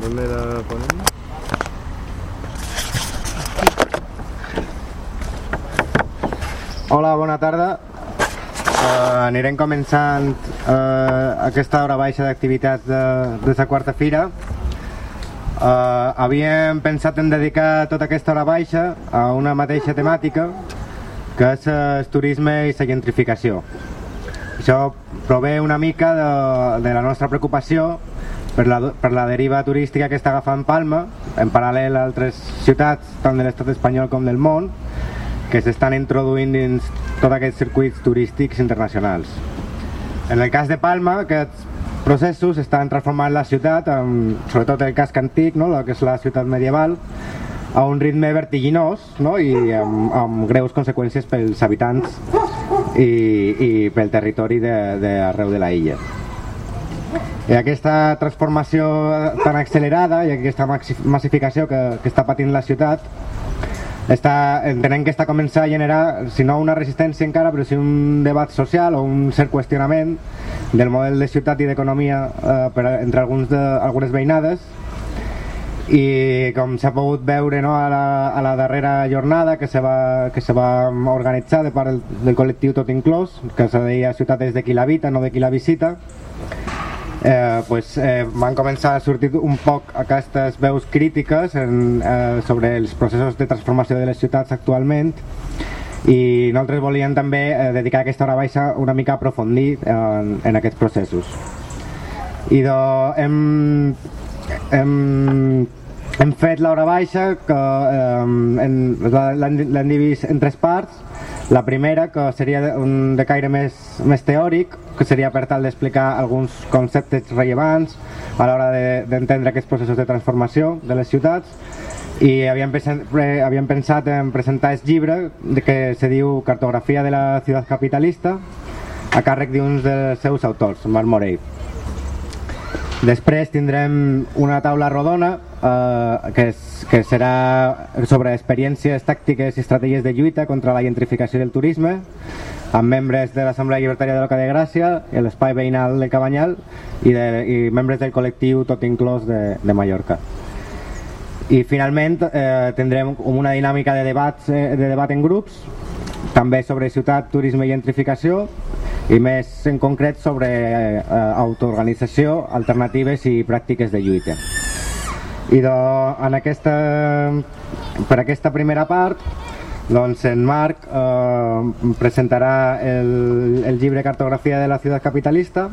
¿Dónde la ponemos? Hola, bona tarda. Uh, anirem començant uh, aquesta hora baixa d'activitats de, de la quarta fira. Uh, havíem pensat en dedicar tota aquesta hora baixa a una mateixa temàtica, que és el turisme i la gentrificació. Això prové una mica de, de la nostra preocupació per la, per la deriva turística que està agafant Palma, en paral·lel a altres ciutats, tant de l'estat espanyol com del món, que s'estan introduint dins tots aquests circuits turístics internacionals. En el cas de Palma, aquests processos estan transformant la ciutat, amb, sobretot el casc antic, no? la que és la ciutat medieval, a un ritme vertiginós no? i amb, amb greus conseqüències pels habitants i, i pel territori d'arreu de, de, de la illa. I aquesta transformació tan accelerada i aquesta massificació que, que està patint la ciutat està, entenem que està començant a generar, si no una resistència encara, però sí un debat social o un cert qüestionament del model de ciutat i d'economia eh, per, entre alguns de, algunes veïnades. I com s'ha pogut veure no, a, la, a la darrera jornada que se va, que se va organitzar de part del, del col·lectiu Tot Inclòs, que se deia Ciutat és de qui l'habita, no de qui la visita, eh, pues, eh, van començar a sortir un poc aquestes veus crítiques en, eh, sobre els processos de transformació de les ciutats actualment i nosaltres volíem també eh, dedicar aquesta hora baixa una mica a aprofundir en, en aquests processos. I do, hem, hem, hem fet l'hora baixa que eh, l'hem dividit en tres parts. La primera, que seria un de caire més, més teòric, seria per tal d'explicar alguns conceptes rellevants a l'hora d'entendre de, aquests processos de transformació de les ciutats i havíem, pensat, havíem pensat en presentar el llibre que se diu Cartografia de la ciutat capitalista a càrrec d'uns dels seus autors, Marc Morell. Després tindrem una taula rodona eh, que, és, que serà sobre experiències tàctiques i estratègies de lluita contra la gentrificació del turisme amb membres de l'Assemblea Llibertària de l'Oca de Gràcia, l'Espai Veïnal de Cabanyal i, de, i membres del col·lectiu Tot Inclòs de, de Mallorca. I finalment eh, tindrem una dinàmica de, debats, eh, de debat en grups, també sobre ciutat, turisme i gentrificació, i més en concret sobre eh, autoorganització, alternatives i pràctiques de lluita. I de, en aquesta, per aquesta primera part doncs en Marc eh, presentarà el, el llibre Cartografia de la ciutat capitalista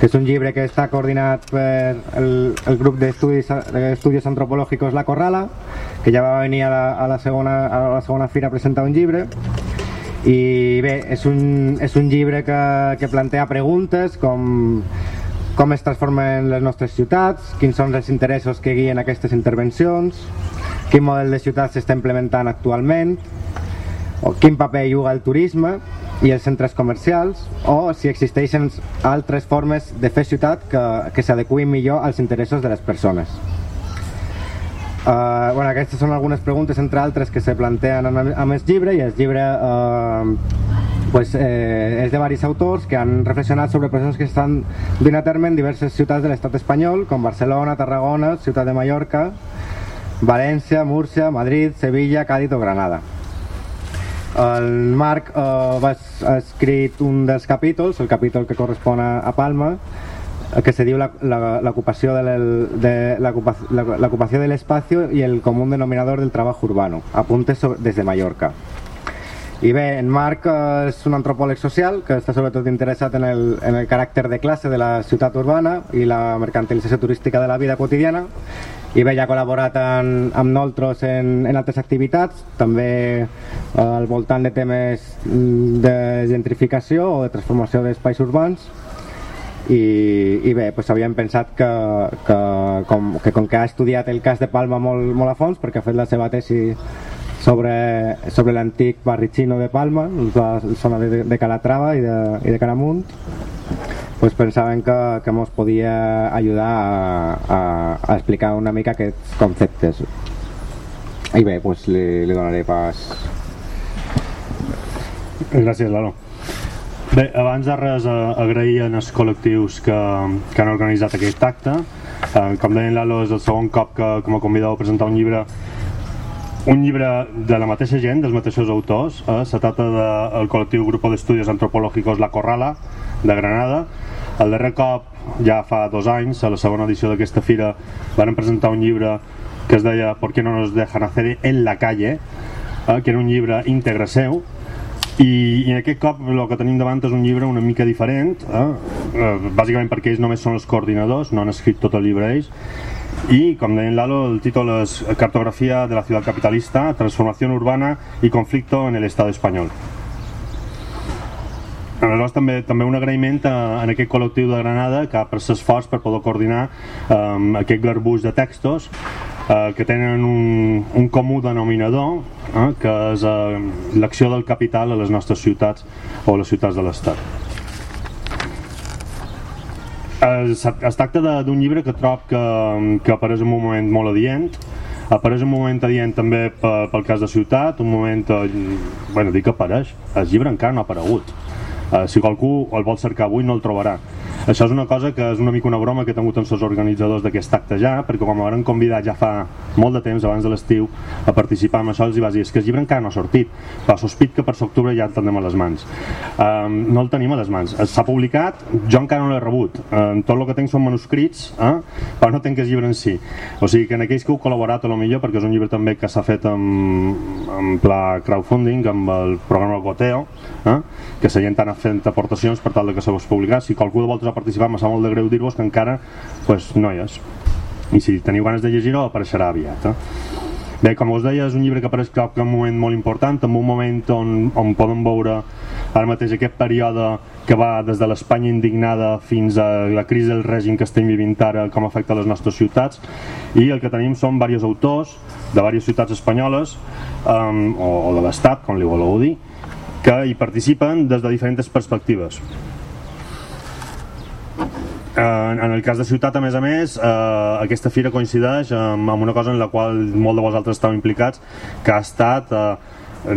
que és un llibre que està coordinat per el, el grup d'estudis estudis antropològics La Corrala que ja va venir a la, a la, segona, a la segona fira a presentar un llibre i bé, és un, és un llibre que, que plantea preguntes com com es transformen les nostres ciutats, quins són els interessos que guien aquestes intervencions, quin model de ciutat s'està implementant actualment, o quin paper juga el turisme i els centres comercials, o si existeixen altres formes de fer ciutat que, que s'adequin millor als interessos de les persones. Uh, bueno, aquestes són algunes preguntes, entre altres, que se planteen amb el llibre, i el llibre uh, pues, eh, és de diversos autors que han reflexionat sobre processos que estan duent a terme en diverses ciutats de l'estat espanyol, com Barcelona, Tarragona, Ciutat de Mallorca, València, Múrcia, Madrid, Sevilla, Càdiz o Granada. El Marc eh, va, ha escrit un dels capítols, el capítol que correspon a Palma, que se diu l'ocupació de l'ocupació de l'espacio i el comú denominador del treball urbano, apuntes sobre, des de Mallorca. I bé, en Marc és un antropòleg social que està sobretot interessat en el, en el caràcter de classe de la ciutat urbana i la mercantilització turística de la vida quotidiana i bé, ja ha col·laborat en, amb nosaltres en, en altres activitats, també eh, al voltant de temes de gentrificació o de transformació d'espais urbans i, i bé, pues havíem pensat que, que, com, que com que ha estudiat el cas de Palma molt, molt a fons perquè ha fet la seva tesi sobre, sobre l'antic barri xino de Palma la zona de, de Calatrava i de, i de Caramunt pues pensaven que, que ens podia ajudar a, a, a explicar una mica aquests conceptes. I bé, pues li, li donaré pas. Gràcies Lalo Bé, abans de res agrair als col·lectius que, que han organitzat aquest acte Eh, com deien Lalo, és el segon cop que, que m'ha convidat a presentar un llibre un llibre de la mateixa gent, dels mateixos autors. Eh? Se trata del col·lectiu Grupo d'Estudios Antropològicos La Corrala, de Granada. El darrer cop, ja fa dos anys, a la segona edició d'aquesta fira, van presentar un llibre que es deia ¿Por qué no nos dejan hacer en la calle? Eh? que era un llibre íntegre seu, i, i aquest cop el que tenim davant és un llibre una mica diferent eh? Eh, bàsicament perquè ells només són els coordinadors no han escrit tot el llibre ells i, com deia Lalo, el títol és Cartografia de la ciutat capitalista, transformació urbana i conflicto en el espanyol. Aleshores, també, també un agraïment a, a aquest col·lectiu de Granada que ha pres esforç per poder coordinar um, aquest garbuix de textos uh, que tenen un, un comú denominador uh, que és uh, l'acció del capital a les nostres ciutats o les ciutats de l'Estat. Es, es tracta d'un llibre que trob que, que apareix en un moment molt adient, apareix un moment adient també pel cas de Ciutat, un moment, eh, bueno, dic que apareix, el llibre encara no ha aparegut. Uh, si qualcú el vol cercar avui no el trobarà això és una cosa que és una mica una broma que he tingut amb els organitzadors d'aquest acte ja, perquè com m'han convidat ja fa molt de temps, abans de l'estiu, a participar amb això, els hi dir, és que el llibre encara no ha sortit, però sospit que per l'octubre ja el tenim a les mans. Um, no el tenim a les mans. S'ha publicat, jo encara no l'he rebut. Um, tot el que tinc són manuscrits, eh? però no tinc el llibre en si. O sigui que en aquells que heu col·laborat a lo millor, perquè és un llibre també que s'ha fet amb, amb pla crowdfunding, amb el programa Goteo, eh? que gent ha fent aportacions per tal de que se vos publicar. Si qualcú de vosaltres ha participat, m'ha molt de greu dir-vos que encara pues, no hi és. I si teniu ganes de llegir-ho, apareixerà aviat. Eh? Bé, com us deia, és un llibre que apareix cap en un moment molt important, en un moment on, on podem veure ara mateix aquest període que va des de l'Espanya indignada fins a la crisi del règim que estem vivint ara, com afecta les nostres ciutats, i el que tenim són diversos autors de diverses ciutats espanyoles, um, o, o de l'Estat, com li voleu dir, que hi participen des de diferents perspectives. En, en el cas de Ciutat, a més a més, eh, aquesta fira coincideix amb, amb una cosa en la qual molt de vosaltres estàu implicats, que ha estat eh,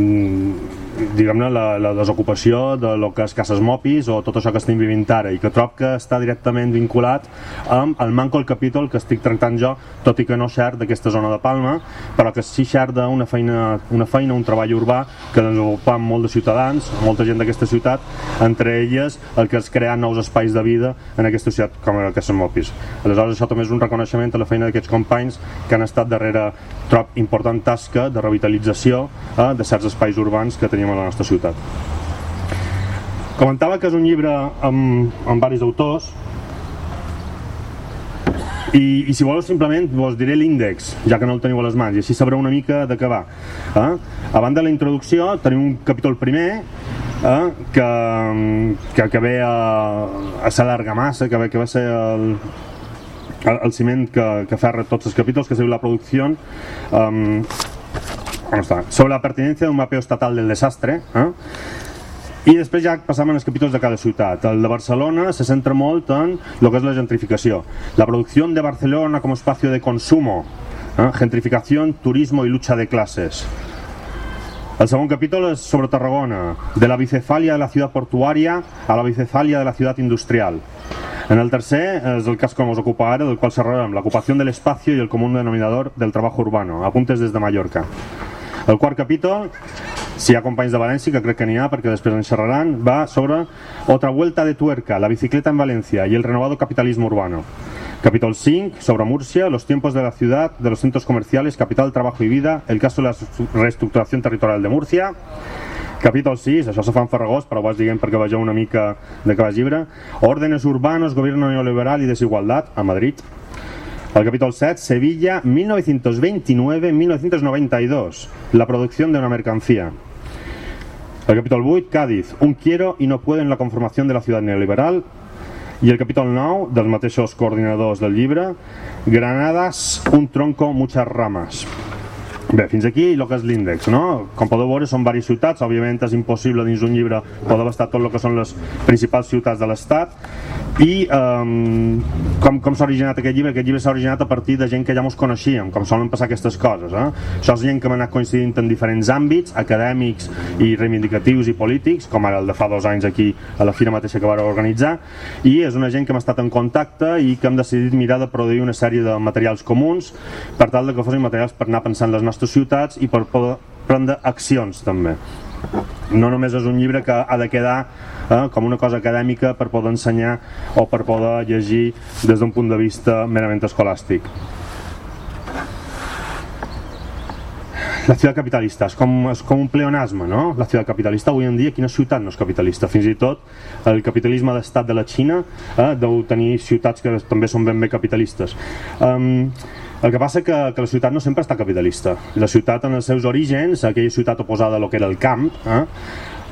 diguem-ne la, la desocupació de lo que és cases mopis o tot això que estem vivint ara i que trob que està directament vinculat amb el manco el capítol que estic tractant jo tot i que no xert d'aquesta zona de Palma però que sí xert d'una feina, una feina, un treball urbà que desenvolupa molt de ciutadans, molta gent d'aquesta ciutat entre elles el que és crear nous espais de vida en aquesta ciutat com a cases mopis. Aleshores això també és un reconeixement a la feina d'aquests companys que han estat darrere trob important tasca de revitalització eh, de certs espais urbans que tenim a la nostra ciutat. Comentava que és un llibre amb, amb diversos autors i, i si voleu simplement vos diré l'índex, ja que no el teniu a les mans, i així sabreu una mica de què va. Eh? A banda de la introducció tenim un capítol primer eh? que, que, que ve a, a ser l'argamassa, que, ve, que va ser el, el ciment que, que ferra tots els capítols, que es diu la producció um, sobre la pertinencia d'un mapeo estatal del desastre eh? i després ja passam als capítols de cada ciutat el de Barcelona se centra molt en el que és la gentrificació la producció de Barcelona com espacio de consumo eh? gentrificació, turismo i lucha de classes el segon capítol és sobre Tarragona, de la bicefalia de la ciutat portuària a la bicefalia de la ciutat industrial. En el tercer és el cas que ens ocupa ara, del qual xerrarem, l'ocupació de l'espai i el comú denominador del treball urbano, apuntes des de Mallorca. El quart capítol, si hi ha companys de València, que crec que n'hi ha perquè després en xerraran, va sobre Otra vuelta de tuerca, la bicicleta en Valencia y el renovado capitalismo urbano. Capítol 5, sobre Murcia, los tiempos de la ciudad, de los centros comerciales, capital, trabajo y vida, el caso de la reestructuración territorial de Murcia. Capítol 6, això se fa en Farragós, però vas diguem perquè vegeu una mica de què va llibre. Órdenes urbanos, gobierno neoliberal y desigualdad, a Madrid. El capítol 7, Sevilla, 1929-1992, la producción de una mercancía. El capítol 8, Cádiz, un quiero y no puedo en la conformación de la ciudad neoliberal. I el capítol 9, dels mateixos coordinadors del llibre, Granadas, un tronco, muchas ramas. Bé, fins aquí el que és l'índex, no? Com podeu veure, són diverses ciutats, òbviament és impossible dins un llibre poder abastar tot el que són les principals ciutats de l'Estat, i um, com, com s'ha originat aquest llibre? Aquest llibre s'ha originat a partir de gent que ja mos coneixíem, com solen passar aquestes coses. Eh? Això és gent que m'ha anat coincidint en diferents àmbits, acadèmics i reivindicatius i polítics, com ara el de fa dos anys aquí a la fira mateixa que vareu organitzar, i és una gent que hem estat en contacte i que hem decidit mirar de produir una sèrie de materials comuns per tal de que fossin materials per anar pensant les nostres ciutats i per poder prendre accions també no només és un llibre que ha de quedar eh, com una cosa acadèmica per poder ensenyar o per poder llegir des d'un punt de vista merament escolàstic. La ciutat capitalista és com, és com un pleonasme, no? La ciutat capitalista avui en dia, quina ciutat no és capitalista? Fins i tot el capitalisme d'estat de la Xina eh, deu tenir ciutats que també són ben bé capitalistes. Um, el que passa que, que la ciutat no sempre està capitalista. La ciutat en els seus orígens, aquella ciutat oposada a lo que era el camp, eh,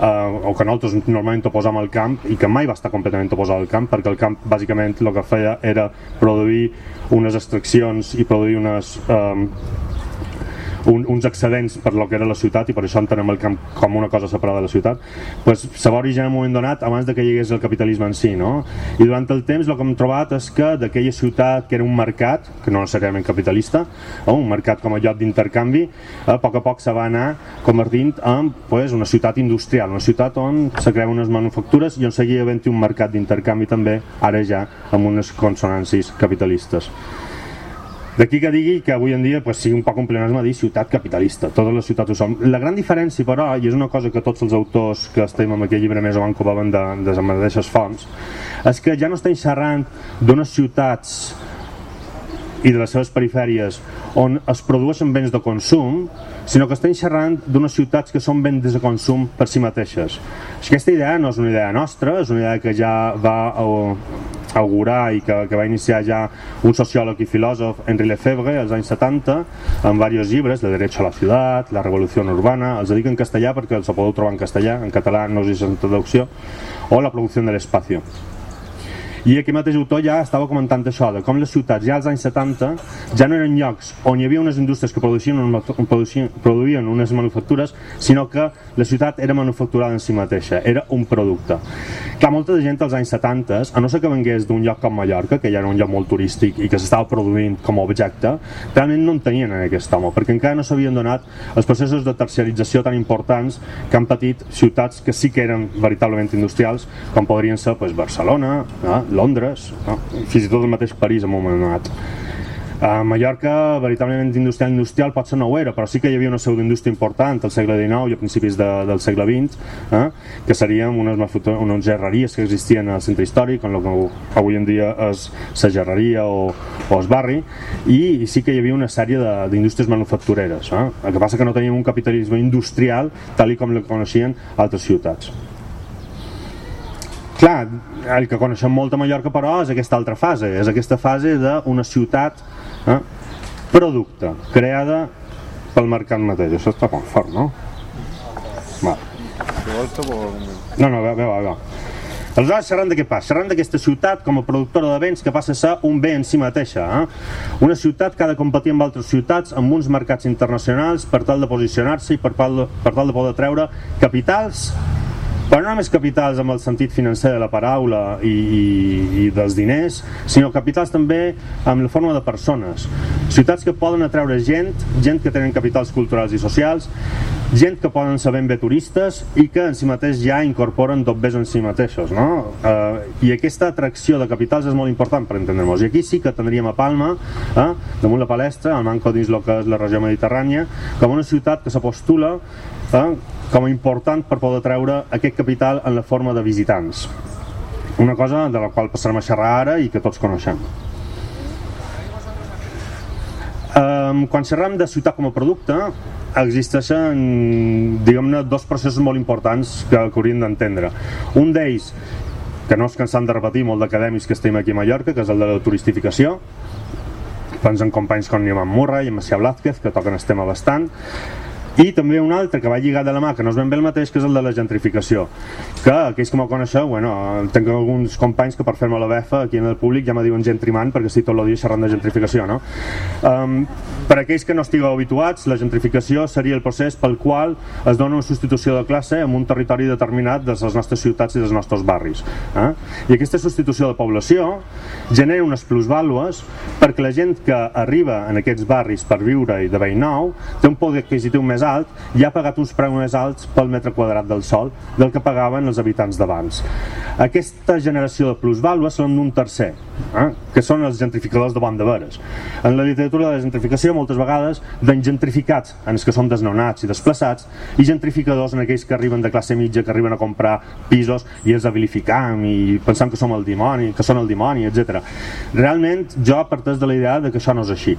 uh, o que nosaltres normalment oposam al camp i que mai va estar completament oposat al camp perquè el camp bàsicament el que feia era produir unes extraccions i produir unes um, un, uns excedents per lo que era la ciutat i per això entenem el camp com una cosa separada de la ciutat pues, se va originar en un moment donat abans de que hi hagués el capitalisme en si no? i durant el temps el que hem trobat és que d'aquella ciutat que era un mercat que no necessàriament capitalista o un mercat com a lloc d'intercanvi a poc a poc se va anar convertint en pues, una ciutat industrial una ciutat on se creuen unes manufactures i on seguia havent un mercat d'intercanvi també ara ja amb unes consonàncies capitalistes D'aquí que digui que avui en dia pues, sigui un poc un pleonasme dir ciutat capitalista, totes les ciutats ho són. La gran diferència, però, i és una cosa que tots els autors que estem amb aquest llibre més o van copaven de, de les mateixes fonts, és que ja no estem xerrant d'unes ciutats i de les seves perifèries on es produeixen béns de consum, sinó que estem xerrant d'unes ciutats que són béns de consum per si mateixes. Aquesta idea no és una idea nostra, és una idea que ja va augurar i que, que va iniciar ja un sociòleg i filòsof, Henri Lefebvre, als anys 70, amb diversos llibres, de Derecho a la ciutat, La revolució urbana, els dic en castellà perquè els podeu trobar en castellà, en català no us hi traducció, o La producció de l'espacio i aquí mateix autor ja estava comentant això, de com les ciutats ja als anys 70 ja no eren llocs on hi havia unes indústries que produïen, produïen unes manufactures, sinó que la ciutat era manufacturada en si mateixa, era un producte. Clar, molta de gent als anys 70, a no ser que vengués d'un lloc com Mallorca, que ja era un lloc molt turístic i que s'estava produint com a objecte, realment no en tenien en aquest home, perquè encara no s'havien donat els processos de terciarització tan importants que han patit ciutats que sí que eren veritablement industrials, com podrien ser pues, Barcelona, eh? Londres, no? fins i tot el mateix París en un moment donat. A Mallorca, veritablement industrial industrial potser no ho era, però sí que hi havia una pseudoindústria important al segle XIX i a principis de, del segle XX, eh? que serien unes, unes gerreries que existien al centre històric, en el que avui en dia és la gerreria o, o el barri, i, i sí que hi havia una sèrie d'indústries manufactureres. Eh? El que passa que no teníem un capitalisme industrial tal com el coneixien altres ciutats. Clar, el que coneixem molt a Mallorca però és aquesta altra fase, és aquesta fase d'una ciutat eh, producte, creada pel mercat mateix. Això està com fort, no? Va. No, no, veu, veu, veu. Aleshores, xerrant de què passa? Xerrant d'aquesta ciutat com a productora de béns que passa a ser un bé en si mateixa. Eh? Una ciutat que ha de competir amb altres ciutats, amb uns mercats internacionals per tal de posicionar-se i per per tal de poder treure capitals però no només capitals amb el sentit financer de la paraula i, i, i dels diners, sinó capitals també amb la forma de persones. Ciutats que poden atreure gent, gent que tenen capitals culturals i socials, gent que poden ser ben bé turistes i que en si mateix ja incorporen dobbers en si mateixos. No? Eh, I aquesta atracció de capitals és molt important per entendre-nos. I aquí sí que tindríem a Palma, eh, damunt la palestra, al manco dins el que és la regió mediterrània, com una ciutat que s'apostula eh, com a important per poder treure aquest capital en la forma de visitants. Una cosa de la qual passarem a xerrar ara i que tots coneixem. Um, quan xerrem de ciutat com a producte, existeixen diguem-ne dos processos molt importants que, que hauríem d'entendre. Un d'ells, que no és cansant de repetir molt d'acadèmics que estem aquí a Mallorca, que és el de la turistificació, pensen companys com Newman Murray i Macià Blázquez, que toquen el tema bastant, i també un altre que va lligat de la mà que no és ben bé el mateix que és el de la gentrificació que aquells que m'ho coneixeu bueno, tinc alguns companys que per fer-me la befa aquí en el públic ja me diuen gentrimant perquè estic tot el dia xerrant de gentrificació no? um, per aquells que no estigueu habituats la gentrificació seria el procés pel qual es dona una substitució de classe en un territori determinat de les nostres ciutats i dels nostres barris eh? i aquesta substitució de població genera unes plusvàlues perquè la gent que arriba en aquests barris per viure i de veí nou té un poder adquisitiu més més alt i ha pagat uns preus més alts pel metre quadrat del sol del que pagaven els habitants d'abans. Aquesta generació de plusvàlues són d'un tercer, eh? que són els gentrificadors de bon de veres. En la literatura de la gentrificació moltes vegades d'en gentrificats en els que són desnonats i desplaçats i gentrificadors en aquells que arriben de classe mitja, que arriben a comprar pisos i els habilificam i pensam que som el dimoni, que són el dimoni, etc. Realment jo parteix de la idea de que això no és així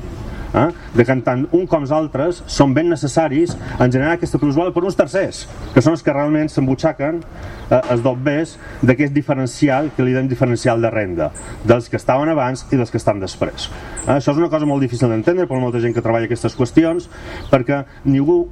eh? de que tant un com els altres són ben necessaris en generar aquesta plusvàlua per uns tercers, que són els que realment s'embutxaquen eh, els dobbers d'aquest diferencial que li donem diferencial de renda, dels que estaven abans i dels que estan després. Eh? Això és una cosa molt difícil d'entendre per molta gent que treballa aquestes qüestions, perquè ningú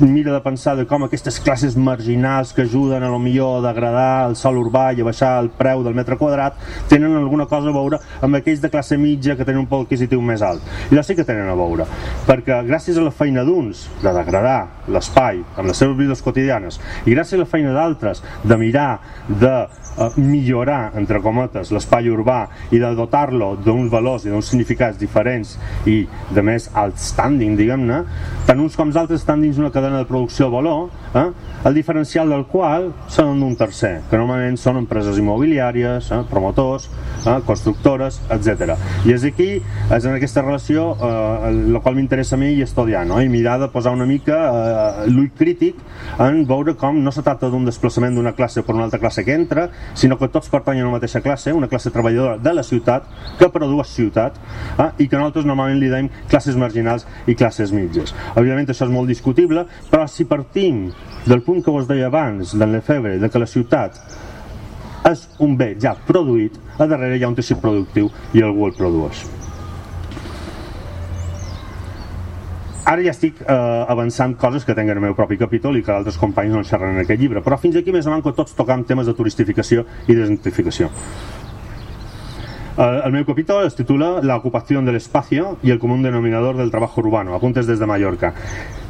mira de pensar de com aquestes classes marginals que ajuden a lo millor a degradar el sol urbà i a baixar el preu del metre quadrat tenen alguna cosa a veure amb aquells de classe mitja que tenen un poc adquisitiu més alt. I sí que tenen a veure perquè gràcies a la feina d'uns de degradar l'espai amb les seves vides quotidianes i gràcies a la feina d'altres de mirar de eh, millorar, entre cometes, l'espai urbà i de dotar-lo d'uns valors i d'uns significats diferents i de més outstanding, diguem-ne, tant uns com els altres estan dins una cadena de producció de valor, eh? el diferencial del qual són d'un tercer, que normalment són empreses immobiliàries, eh? promotors, eh? constructores, etc. I és aquí, és en aquesta relació, eh, el qual m'interessa a mi i estudiar, no? i mirar de posar una mica eh, l'ull crític en veure com no se tracta d'un desplaçament d'una classe per una altra classe que entra, sinó que tots pertanyen a una mateixa classe, una classe treballadora de la ciutat, que produeix ciutat, eh, i que nosaltres normalment li deim classes marginals i classes mitges. Evidentment això és molt discutible, però si partim del punt que vos deia abans, d'en Lefebvre, de que la ciutat és un bé ja produït, a darrere hi ha un teixit productiu i algú el produeix. ara ja estic eh, avançant coses que tenen el meu propi capítol i que altres companys no xerren en aquest llibre, però fins aquí més o menys tots tocam temes de turistificació i desertificació. El, meu capítol es titula La ocupación del espacio y el común denominador del trabajo urbano, apuntes des de Mallorca.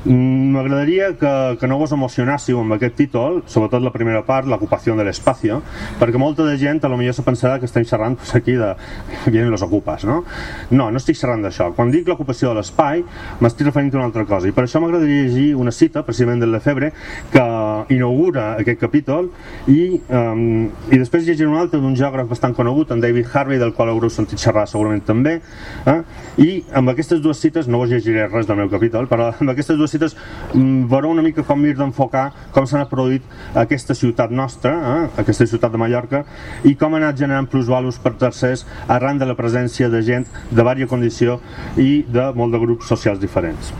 Mm, m'agradaria que, que no vos emocionàssiu amb aquest títol, sobretot la primera part, l'ocupació de l'espai, perquè molta de gent a lo millor se pensarà que estem xerrant pues, aquí de vienen los ocupes, no? No, no estic xerrant d'això. Quan dic l'ocupació de l'espai, m'estic referint a una altra cosa, i per això m'agradaria llegir una cita, precisament del Lefebvre, que inaugura aquest capítol, i, um, i després llegir una altra d'un geògraf bastant conegut, en David Harvey, del qual haureu sentit xerrar segurament també, eh? i amb aquestes dues cites, no vos llegiré res del meu capítol, però amb aquestes dues cites mm, veureu una mica com mir d'enfocar com s'ha produït aquesta ciutat nostra, eh, aquesta ciutat de Mallorca, i com ha anat generant plusvalus per tercers arran de la presència de gent de vària condició i de molt de grups socials diferents.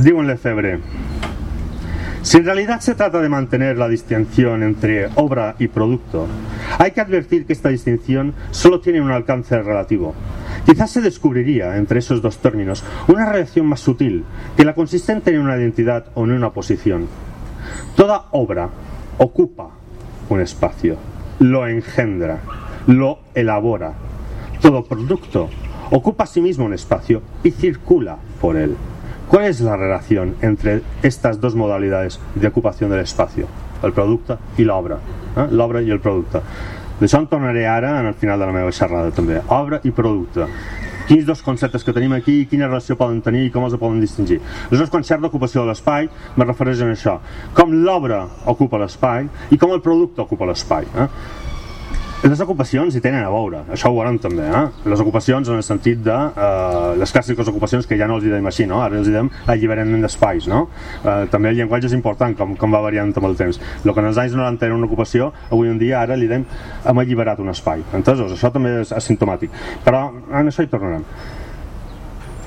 Diuen Lefebvre, Si en realidad se trata de mantener la distinción entre obra y producto, hay que advertir que esta distinción solo tiene un alcance relativo. Quizás se descubriría entre esos dos términos una relación más sutil que la consistente en una identidad o en una posición. Toda obra ocupa un espacio, lo engendra, lo elabora. Todo producto ocupa a sí mismo un espacio y circula por él. ¿Cuál es la relación entre estas dos modalidades de ocupación del espacio? El producte i l'obra. Eh? L'obra i el producte. D'això en tornaré ara en el final de la meva xerrada també. Obra i producte. Quins dos conceptes que tenim aquí, quina relació poden tenir i com els poden distingir. Aleshores, quan xerro d'ocupació de l'espai, me refereix a això. Com l'obra ocupa l'espai i com el producte ocupa l'espai. Eh? Les ocupacions hi tenen a veure, això ho veurem també, eh? les ocupacions en el sentit de eh, les clàssiques ocupacions que ja no els diem així, no? ara els diem alliberament d'espais, no? Eh, també el llenguatge és important, com, com va variant amb el temps. El que en els anys 90 era una ocupació, avui en dia ara li diem hem alliberat un espai, entesos? Això també és asimptomàtic, però en això hi tornarem.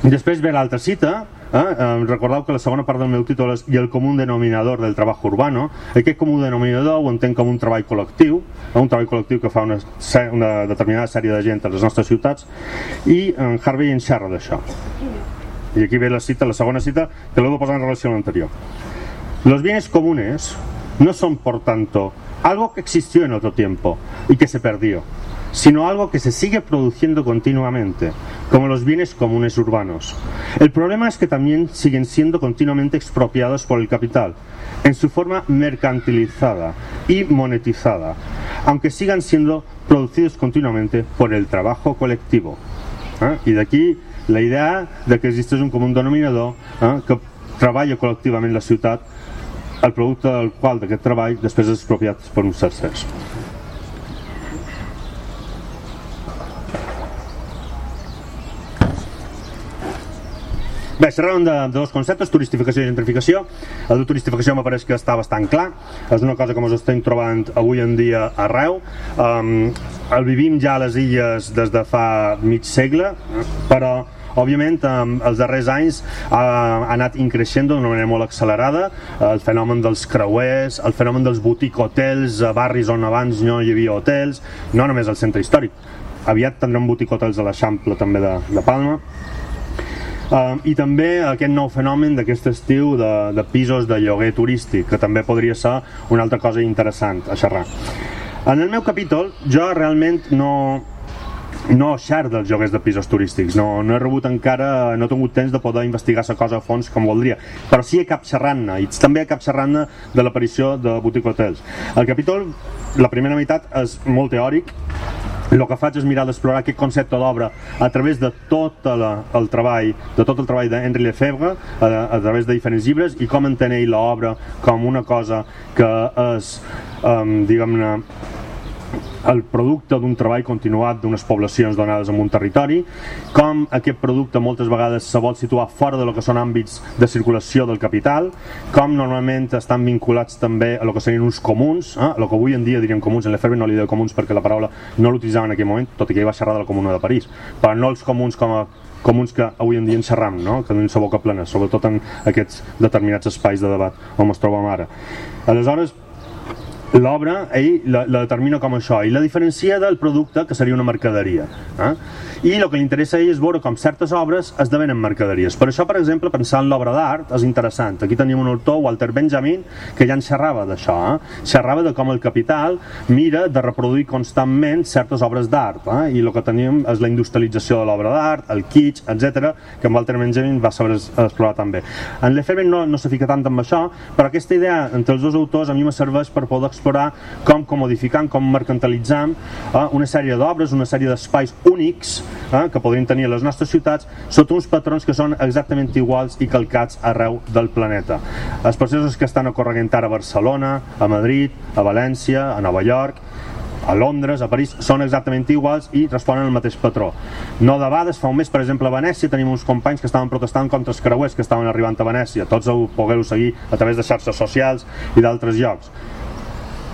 Després ve l'altra cita, Eh? recordeu que la segona part del meu títol és i el comú denominador del treball urbano aquest comú denominador ho entenc com un treball col·lectiu eh? un treball col·lectiu que fa una, una determinada sèrie de gent a les nostres ciutats i en Harvey en xerra d'això y aquí ve la cita, la segunda cita, que luego posar en relación a anterior. Los bienes comunes no son, por tanto, algo que existió en otro tiempo y que se perdió, sino algo que se sigue produciendo continuamente, como los bienes comunes urbanos. El problema es que también siguen siendo continuamente expropiados por el capital, en su forma mercantilizada y monetizada, aunque sigan siendo producidos continuamente por el trabajo colectivo. ¿Eh? I d'aquí la idea de que existeix un comú denominador eh, que treballa col·lectivament la ciutat el producte del qual d'aquest treball després és expropiat per uns tercers. Bé, xerràvem de, de dos conceptes, turistificació i gentrificació. El de turistificació m'apareix que està bastant clar, és una cosa que ens estem trobant avui en dia arreu. Um, el vivim ja a les illes des de fa mig segle, però òbviament els darrers anys ha, anat increixent d'una manera molt accelerada el fenomen dels creuers, el fenomen dels boutique hotels a barris on abans no hi havia hotels, no només al centre històric aviat tindrem boutique hotels a l'Eixample també de, de Palma Uh, I també aquest nou fenomen d'aquest estiu de, de pisos de lloguer turístic, que també podria ser una altra cosa interessant a xerrar. En el meu capítol jo realment no, no xer dels joguers de pisos turístics, no, no he rebut encara, no he tingut temps de poder investigar la cosa a fons com voldria, però sí he cap xerrant-ne, i també he cap xerrant-ne de l'aparició de Boutique Hotels. El capítol, la primera meitat és molt teòric, el que faig és mirar d'explorar aquest concepte d'obra a través de tot la, el treball de tot el treball d'Henri Lefebvre a, a través de diferents llibres i com entén ell l'obra com una cosa que és um, diguem-ne el producte d'un treball continuat d'unes poblacions donades en un territori, com aquest producte moltes vegades se vol situar fora de lo que són àmbits de circulació del capital, com normalment estan vinculats també a lo que serien uns comuns, eh? el que avui en dia diríem comuns, en l'Eferbe no li diu comuns perquè la paraula no l'utilitzaven en aquell moment, tot i que hi va xerrar de la Comuna de París, però no els comuns com a comuns que avui en dia en xerram, no? que donen la boca plena, sobretot en aquests determinats espais de debat on ens trobem ara. Aleshores, l'obra ell la, la determina com això i la diferencia del producte que seria una mercaderia eh? i el que li interessa a ell és veure com certes obres esdevenen mercaderies per això per exemple pensar en l'obra d'art és interessant aquí tenim un autor, Walter Benjamin que ja en xerrava d'això eh? xerrava de com el capital mira de reproduir constantment certes obres d'art eh? i el que tenim és la industrialització de l'obra d'art el kitsch, etc que en Walter Benjamin va saber explorar també en Lefebvre no, no se fica tant amb això però aquesta idea entre els dos autors a mi me serveix per poder explorar com comodificant, com mercantilitzant eh, una sèrie d'obres, una sèrie d'espais únics eh, que podrien tenir les nostres ciutats sota uns patrons que són exactament iguals i calcats arreu del planeta. Els processos que estan ocorrent ara a Barcelona, a Madrid, a València, a Nova York, a Londres, a París, són exactament iguals i responen al mateix patró. No debades, fa un mes, per exemple, a Venècia tenim uns companys que estaven protestant contra els creuers que estaven arribant a Venècia. Tots ho podeu seguir a través de xarxes socials i d'altres llocs.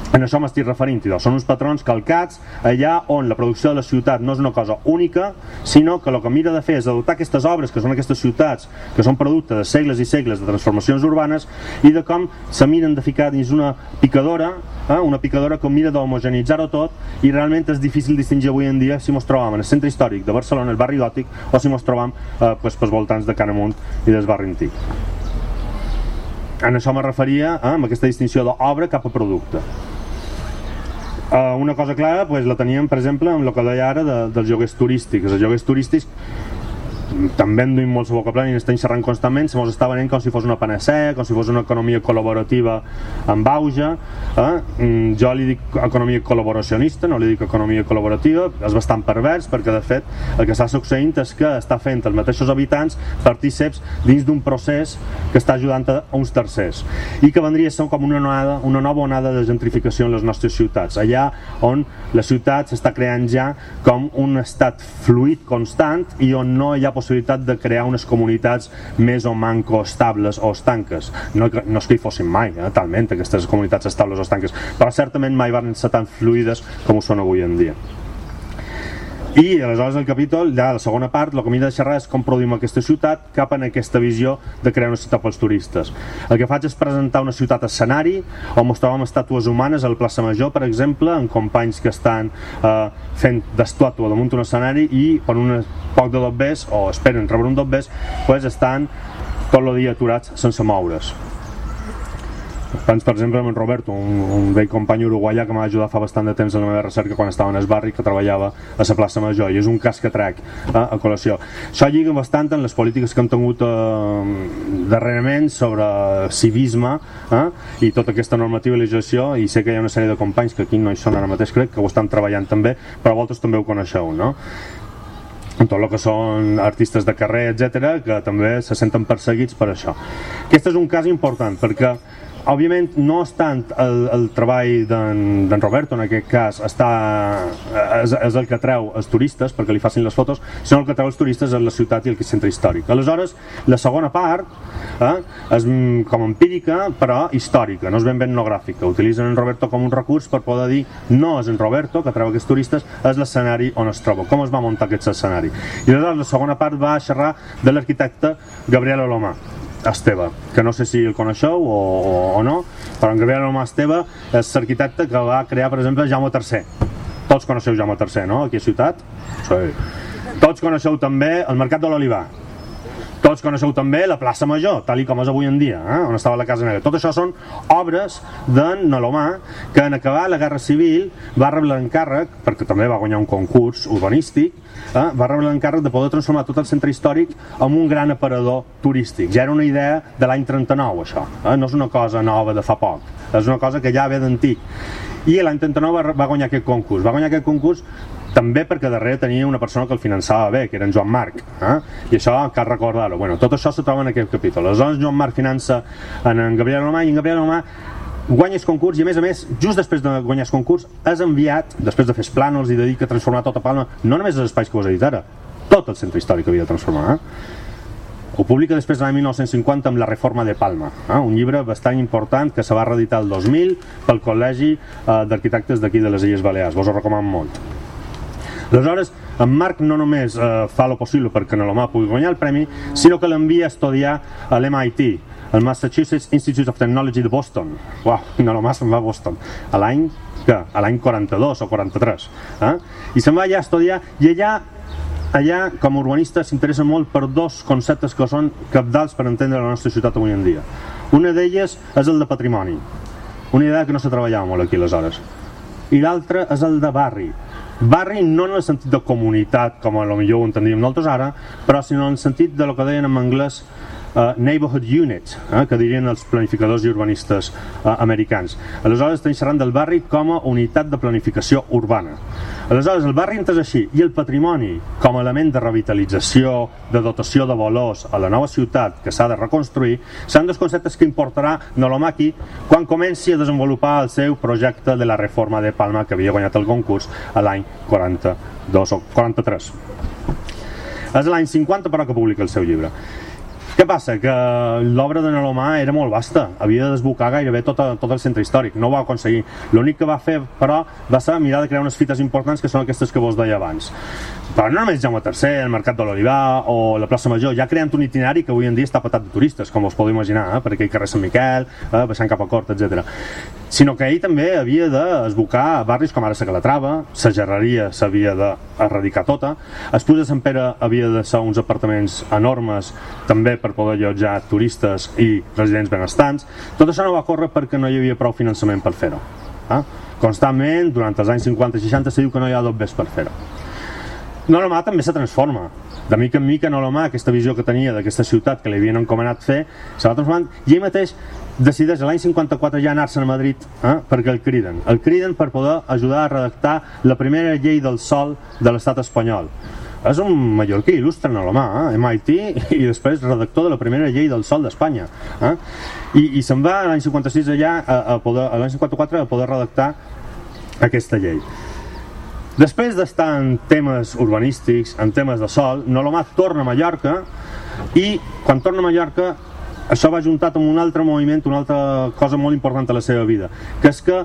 En això m'estic referint, idò. són uns patrons calcats allà on la producció de la ciutat no és una cosa única, sinó que el que mira de fer és adoptar aquestes obres, que són aquestes ciutats, que són producte de segles i segles de transformacions urbanes, i de com se miren de ficar dins una picadora, eh, una picadora que mira d'homogenitzar-ho tot, i realment és difícil distingir avui en dia si mos trobam en el centre històric de Barcelona, el barri gòtic, o si mos trobam eh, pues, pels voltants de Canamunt i del barri antic. En això me referia eh, amb aquesta distinció d'obra cap a producte. Uh, una cosa clara pues, la teníem, per exemple, amb el que deia ara de, dels lloguers turístics. Els lloguers turístics també en duim molt la boca plena i estem xerrant constantment, se mos està venent com si fos una panacea, com si fos una economia col·laborativa amb auge eh? Mm, jo li dic economia col·laboracionista no li dic economia col·laborativa és bastant pervers perquè de fet el que està succeint és que està fent els mateixos habitants partíceps dins d'un procés que està ajudant a uns tercers i que vendria a ser com una, onada, una nova onada de gentrificació en les nostres ciutats allà on la ciutat s'està creant ja com un estat fluid constant i on no hi ha possibilitat de crear unes comunitats més o manco estables o estanques. No, no és que hi fossin mai, eh, talment, aquestes comunitats estables o estanques, però certament mai van ser tan fluides com ho són avui en dia. I aleshores el capítol, ja la segona part, que m'he de xerrar és com produïm aquesta ciutat cap en aquesta visió de crear una ciutat pels turistes. El que faig és presentar una ciutat escenari on mostràvem estàtues humanes al plaça Major, per exemple, amb companys que estan eh, fent d'estàtua damunt un escenari i per un poc de dobbers, o esperen rebre un dobbers, pues estan tot el dia aturats sense moure's. Tants, per exemple, amb en Roberto, un, un vell company uruguaià que m'ha ajudat fa bastant de temps en la meva recerca quan estava en Esbarri, que treballava a la plaça Major, i és un cas que trec eh, a col·lació. Això lliga bastant en les polítiques que hem tingut eh, darrerament sobre civisme eh, i tota aquesta normativa i legislació, i sé que hi ha una sèrie de companys que aquí no hi són ara mateix, crec, que ho estan treballant també, però vosaltres també ho coneixeu, no? tot el que són artistes de carrer, etc, que també se senten perseguits per això. Aquest és un cas important perquè òbviament no és tant el, el treball d'en Roberto en aquest cas està, és, és el que treu els turistes perquè li facin les fotos sinó el que treu els turistes és la ciutat i el centre històric. Aleshores la segona part eh, és com empírica però històrica, no és ben ben etnogràfica utilitzen en Roberto com un recurs per poder dir no és en Roberto que treu aquests turistes és l'escenari on es troba, com es va muntar aquest escenari? I aleshores la segona part va xerrar de l'arquitecte Gabriel Olomà Esteve, que no sé si el coneixeu o, o, o no, però en Gabriel Omar Esteve és l'arquitecte que va crear, per exemple, Jaume III. Tots coneixeu Jaume III, no?, aquí a Ciutat? Sí. Tots coneixeu també el Mercat de l'Olivar. Tots coneixeu també la plaça Major, tal i com és avui en dia, eh? on estava la Casa Negra. Tot això són obres d'en Nalomà, que en acabar la Guerra Civil va rebre l'encàrrec, perquè també va guanyar un concurs urbanístic, eh? va rebre l'encàrrec de poder transformar tot el centre històric en un gran aparador turístic. Ja era una idea de l'any 39, això. Eh? No és una cosa nova de fa poc, és una cosa que ja ve d'antic. I l'any 39 va, va guanyar aquest concurs. Va guanyar aquest concurs també perquè darrere tenia una persona que el finançava bé, que era en Joan Marc, eh? i això cal recordar-ho. Bueno, tot això se troba en aquest capítol. Aleshores, Joan Marc finança en, en Gabriel Romà i en Gabriel Romà guanya el concurs i a més a més, just després de guanyar el concurs és enviat, després de fer plànols i de dir que transformar tota Palma, no només els espais que vos he dit ara, tot el centre històric havia de transformar eh? ho publica després l'any 1950 amb la Reforma de Palma, eh? un llibre bastant important que se va reeditar el 2000 pel Col·legi eh, d'Arquitectes d'aquí de les Illes Balears, vos ho recomano molt. Aleshores, en Marc no només eh, fa el possible perquè Nalomà pugui guanyar el premi, sinó que l'envia a estudiar a l'MIT, el Massachusetts Institute of Technology de Boston. Uau, Nalomà se'n va a Boston. A l'any? A l'any 42 o 43. Eh? I se'n va allà a estudiar i allà allà, com a urbanista, s'interessa molt per dos conceptes que són capdals per entendre la nostra ciutat avui en dia. Una d'elles és el de patrimoni, una idea que no se treballava molt aquí aleshores. I l'altra és el de barri, Barri no en el sentit de comunitat, com a lo millor ho entendríem nosaltres ara, però sinó en el sentit de lo que deien en anglès uh, neighborhood unit, eh, que dirien els planificadors i urbanistes uh, americans. Aleshores estem xerrant del barri com a unitat de planificació urbana. Aleshores el barri entès així i el patrimoni com a element de revitalització, de dotació de valors a la nova ciutat que s'ha de reconstruir, seran dos conceptes que importarà Nolomaki quan comenci a desenvolupar el seu projecte de la reforma de Palma que havia guanyat el concurs a l'any 42 o 43. És l'any 50 però que publica el seu llibre. Què passa? Que l'obra de Nalomà era molt vasta, havia de desbocar gairebé tot, tot el centre històric, no ho va aconseguir. L'únic que va fer, però, va ser mirar de crear unes fites importants que són aquestes que vos deia abans. Però no només Jaume III, el Mercat de l'Olivar o la plaça Major, ja creant un itinerari que avui en dia està patat de turistes, com us podeu imaginar, eh? per aquell carrer Sant Miquel, eh? baixant cap a Cort, etc. Sinó que ell també havia d'esbocar barris com ara la Calatrava, la Gerreria s'havia d'erradicar tota, Espús de Sant Pere havia de ser uns apartaments enormes també per poder allotjar turistes i residents benestants. Tot això no va córrer perquè no hi havia prou finançament per fer-ho. Eh? Constantment, durant els anys 50 i 60, se diu que no hi ha dobbers per fer-ho. Noromà també se transforma. De mica en mica Noromà, aquesta visió que tenia d'aquesta ciutat que li havien encomanat fer, se va transformant i ell mateix decideix l'any 54 ja anar-se'n a Madrid eh, perquè el criden. El criden per poder ajudar a redactar la primera llei del sol de l'estat espanyol. És un mallorquí il·lustre en alemà, eh, MIT, i després redactor de la primera llei del sol d'Espanya. Eh? I, I se'n va l'any 56 allà, a, a l'any 54, a poder redactar aquesta llei. Després d'estar en temes urbanístics, en temes de sol, Nolomat torna a Mallorca i quan torna a Mallorca això va juntat amb un altre moviment, una altra cosa molt important a la seva vida, que és que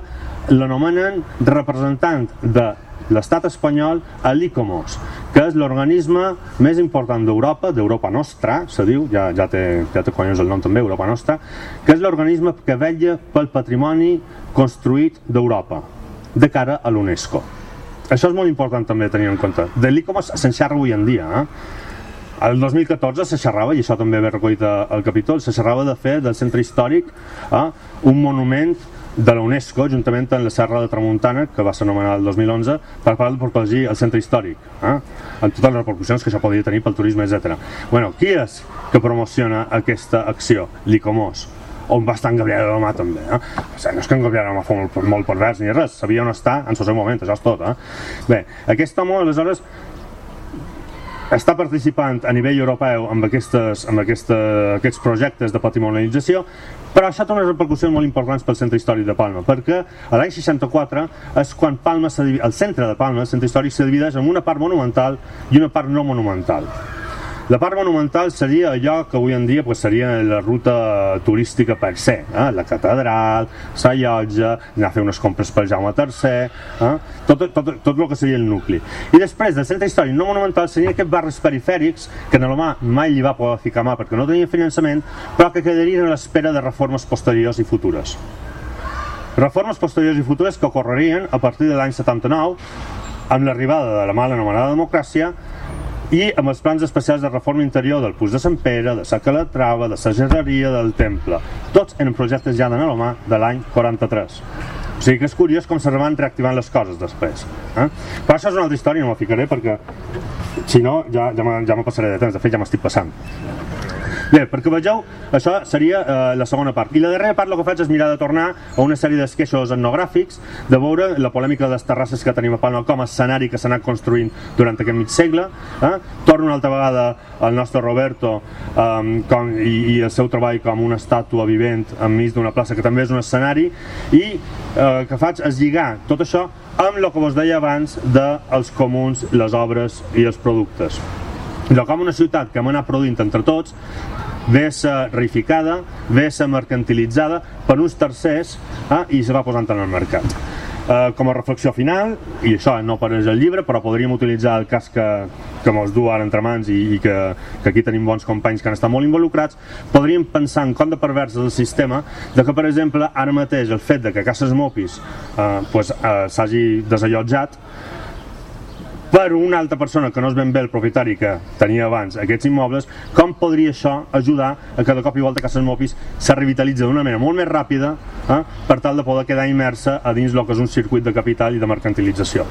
l'anomenen representant de l'estat espanyol a l'ICOMOS, que és l'organisme més important d'Europa, d'Europa Nostra, se diu, ja, ja té, ja té quan el nom també, Europa Nostra, que és l'organisme que vetlla pel patrimoni construït d'Europa, de cara a l'UNESCO. Això és molt important també tenir en compte. De l'ICOMOS se'n xerra avui en dia, eh? El 2014 se xerrava, i això també ve recollit al capítol, se xerrava de fer del centre històric eh, un monument de la UNESCO, juntament amb la Serra de Tramuntana, que va ser anomenada el 2011, per part de protegir el centre històric, eh? amb totes les repercussions que això podria tenir pel turisme, etc. Bueno, qui és que promociona aquesta acció? L'ICOMOS on va estar en Gabriel Alomà també eh? o sigui, no és que en Gabriel Alomà fos molt, molt pervers ni res, sabia on està en el seu moment, això és tot eh? bé, aquest home aleshores està participant a nivell europeu amb, aquestes, amb aquesta, aquests projectes de patrimonialització però això té unes repercussions molt importants pel centre històric de Palma, perquè a l'any 64 és quan Palma, el centre de Palma, el centre històric, se divideix en una part monumental i una part no monumental. La part monumental seria allò que avui en dia pues, seria la ruta turística per se, eh? la catedral, la llotja, anar a fer unes compres per Jaume III, eh? tot, tot, tot el que seria el nucli. I després del centre històric no monumental seria aquests barris perifèrics que en l'homà mai li va poder ficar mà perquè no tenia finançament, però que quedarien a l'espera de reformes posteriors i futures. Reformes posteriors i futures que ocorrerien a partir de l'any 79 amb l'arribada de la mal anomenada democràcia i amb els plans especials de reforma interior del Puig de Sant Pere, de la Calatrava, de la Gerreria, del Temple. Tots eren projectes ja de Nalomà de l'any 43. O sigui que és curiós com se van reactivant les coses després. Eh? Però això és una altra història, no m'ho ficaré perquè si no ja, ja, ja me passaré de temps, de fet ja m'estic passant. Bé, perquè vegeu, això seria eh, la segona part. I la darrera part el que faig és mirar de tornar a una sèrie d'esqueixos etnogràfics, de veure la polèmica de les terrasses que tenim a Palma com a escenari que s'ha anat construint durant aquest mig segle. Eh? Torno una altra vegada al nostre Roberto eh, com, i, i el seu treball com una estàtua vivent enmig d'una plaça que també és un escenari i eh, que faig és lligar tot això amb el que vos deia abans dels comuns, les obres i els productes. Allò com una ciutat que hem anat produint entre tots ve ser reificada, ve ser mercantilitzada per uns tercers eh, i se va posant en el mercat. Eh, com a reflexió final, i això no apareix al llibre, però podríem utilitzar el cas que, que mos du ara entre mans i, i que, que aquí tenim bons companys que han estat molt involucrats, podríem pensar en com de pervers el sistema, de que, per exemple, ara mateix el fet de que Cases Mopis eh, pues, eh, s'hagi desallotjat per una altra persona que no és ben bé el propietari que tenia abans aquests immobles, com podria això ajudar a que de cop i volta Cases Mopis se revitalitza d'una manera molt més ràpida eh, per tal de poder quedar immersa a dins el que és un circuit de capital i de mercantilització.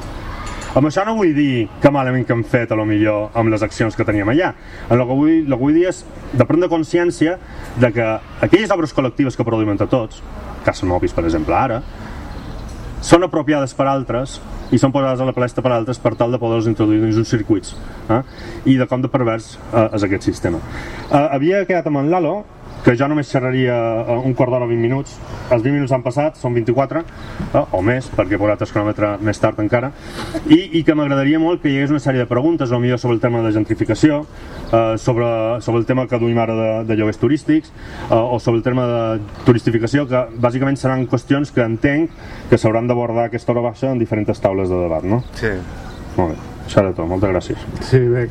Amb això no vull dir que malament que hem fet a lo millor amb les accions que teníem allà. El que vull, el que vull dir és de prendre consciència de que aquelles obres col·lectives que produïm entre tots, Cases Mopis per exemple ara, són apropiades per altres i són posades a la palestra per altres per tal de poder-los introduir dins uns circuits eh? i de com de pervers eh, és aquest sistema. Eh, havia quedat amb en Lalo que jo només xerraria eh, un quart d'hora o 20 minuts. Els 20 minuts han passat, són 24, eh, o més, perquè he posat el cronòmetre més tard encara, i, i que m'agradaria molt que hi hagués una sèrie de preguntes, o millor sobre el tema de gentrificació, eh, sobre, sobre el tema que duim ara de, de lloguers turístics, eh, o sobre el tema de turistificació, que bàsicament seran qüestions que entenc que s'hauran d'abordar aquesta hora baixa en diferents taules de debat, no? Sí. Molt bé, això era tot, moltes gràcies. Sí, bé,